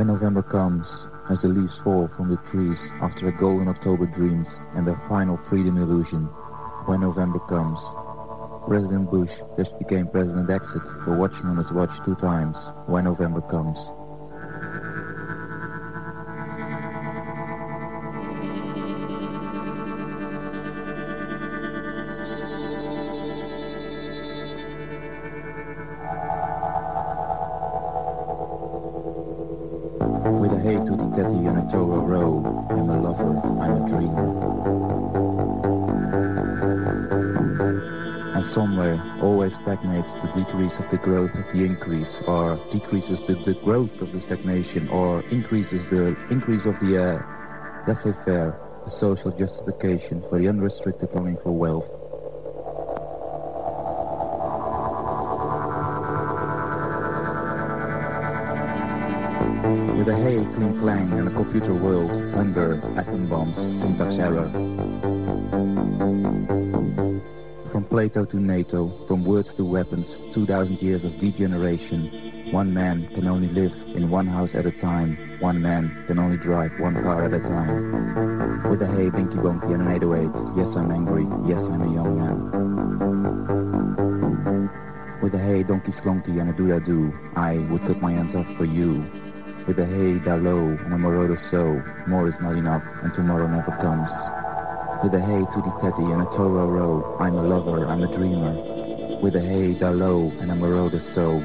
When November comes, as the leaves fall from the trees after a golden October dreams and their final freedom illusion, when November comes, President Bush just became President Exit for watching on his watch two times, when November comes. And somewhere always stagnates the decrease of the growth of the increase, or decreases the, the growth of the stagnation, or increases the increase of the uh, laissez-faire, the social justification for the unrestricted longing for wealth. With a hey, clean clang and a computer world, hunger, atom bombs, syntax error. Plato to NATO, from words to weapons, 2000 years of degeneration. One man can only live in one house at a time. One man can only drive one car at a time. With a hey, binky bonky and an 808, yes I'm angry, yes I'm a young man. With a hey, donkey slonky and a do-da-do, I would cut my hands off for you. With a hey, da low and a moroder so, more is not enough and tomorrow never comes. With a hey, to the teddy and a Toro row, I'm a lover, I'm a dreamer. With a hey, da low and a marauder so,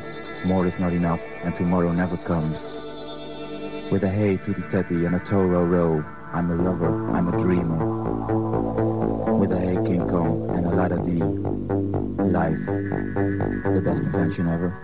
more is not enough and tomorrow never comes. With a hey, to the teddy and a Toro row, I'm a lover, I'm a dreamer. With a hey, King Kong and a ladder D, life, the best invention ever.